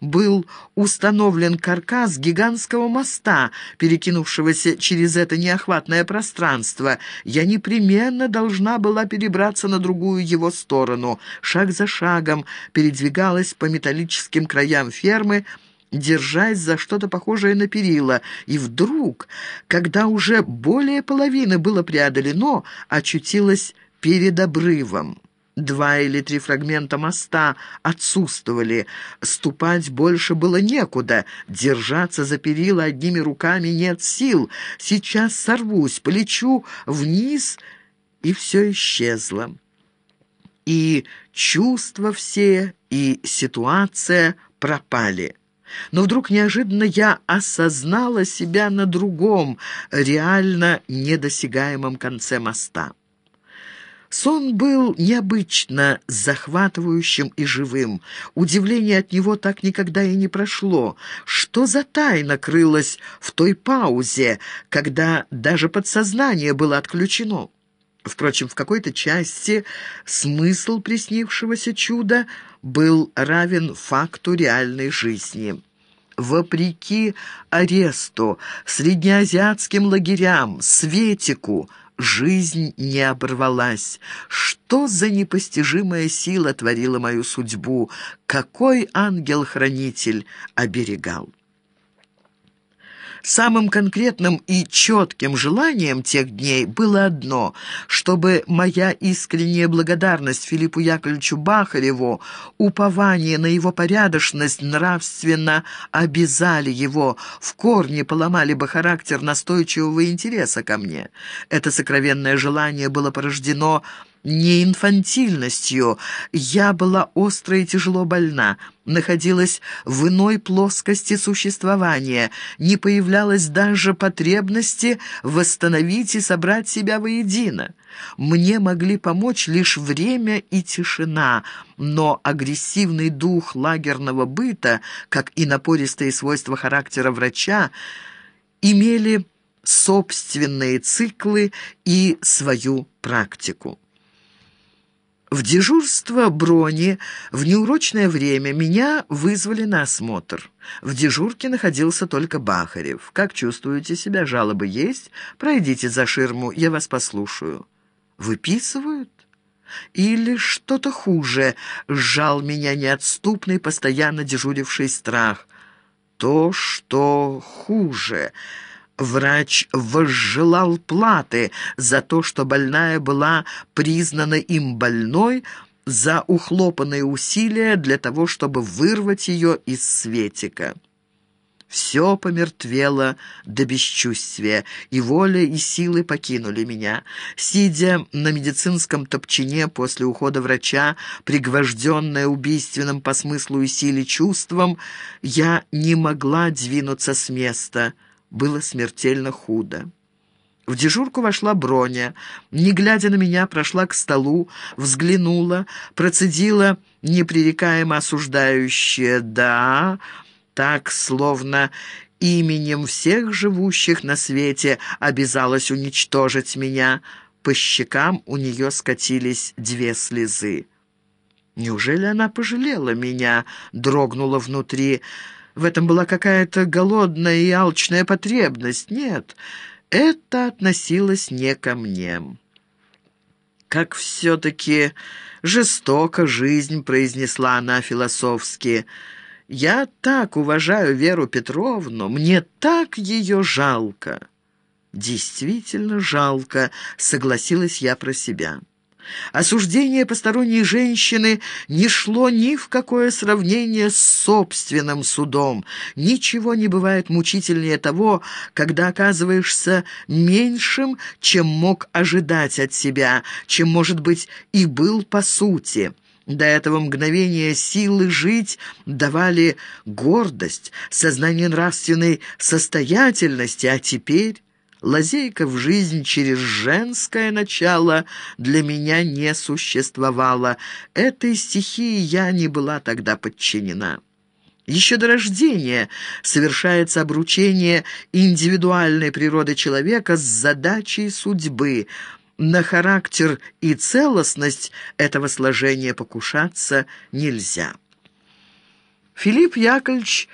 был установлен каркас гигантского моста, перекинувшегося через это неохватное пространство. Я непременно должна была перебраться на другую его сторону. Шаг за шагом передвигалась по металлическим краям фермы, держась за что-то похожее на перила, и вдруг, когда уже более половины было преодолено, очутилась перед обрывом. Два или три фрагмента моста отсутствовали. Ступать больше было некуда. Держаться за перила одними руками нет сил. Сейчас сорвусь, полечу вниз, и все исчезло. И чувства все, и ситуация пропали. Но вдруг неожиданно я осознала себя на другом, реально недосягаемом конце моста. Сон был необычно захватывающим и живым. Удивление от него так никогда и не прошло. Что за тайна крылась в той паузе, когда даже подсознание было отключено? Впрочем, в какой-то части смысл приснившегося чуда был равен факту реальной жизни. Вопреки аресту, среднеазиатским лагерям, Светику, жизнь не оборвалась. Что за непостижимая сила творила мою судьбу? Какой ангел-хранитель оберегал? Самым конкретным и четким желанием тех дней было одно — чтобы моя искренняя благодарность Филиппу Яковлевичу Бахареву, упование на его порядочность нравственно обязали его, в корне поломали бы характер настойчивого интереса ко мне. Это сокровенное желание было порождено не инфантильностью. Я была остро и тяжело больна, находилась в иной плоскости существования, не появлялась даже потребности восстановить и собрать себя воедино. Мне могли помочь лишь время и тишина, но агрессивный дух лагерного быта, как и напористые свойства характера врача, имели собственные циклы и свою практику. В дежурство брони в неурочное время меня вызвали на осмотр. В дежурке находился только Бахарев. «Как чувствуете себя? Жалобы есть? Пройдите за ширму, я вас послушаю». «Выписывают?» «Или что-то хуже?» — сжал меня неотступный, постоянно дежуривший страх. «То, что хуже...» Врач возжелал платы за то, что больная была признана им больной, за ухлопанные усилия для того, чтобы вырвать ее из светика. Все помертвело до бесчувствия, и воля и силы покинули меня. Сидя на медицинском топчине после ухода врача, пригвожденная убийственным по смыслу и силе чувством, я не могла двинуться с места — было смертельно худо. В дежурку вошла Броня. Не глядя на меня, прошла к столу, взглянула, процедила непререкаемо осуждающее «да», так, словно именем всех живущих на свете обязалась уничтожить меня. По щекам у нее скатились две слезы. «Неужели она пожалела меня?» — дрогнула внутри. В этом была какая-то голодная и алчная потребность. Нет, это относилось не ко мне. «Как все-таки жестоко жизнь», — произнесла она философски. «Я так уважаю Веру Петровну, мне так ее жалко». «Действительно жалко», — согласилась я про себя. Осуждение посторонней женщины не шло ни в какое сравнение с собственным судом. Ничего не бывает мучительнее того, когда оказываешься меньшим, чем мог ожидать от себя, чем, может быть, и был по сути. До этого мгновения силы жить давали гордость, сознание нравственной состоятельности, а теперь... Лазейка в жизнь через женское начало для меня не существовала. Этой стихии я не была тогда подчинена. Еще до рождения совершается обручение индивидуальной природы человека с задачей судьбы. На характер и целостность этого сложения покушаться нельзя. Филипп Яковлевич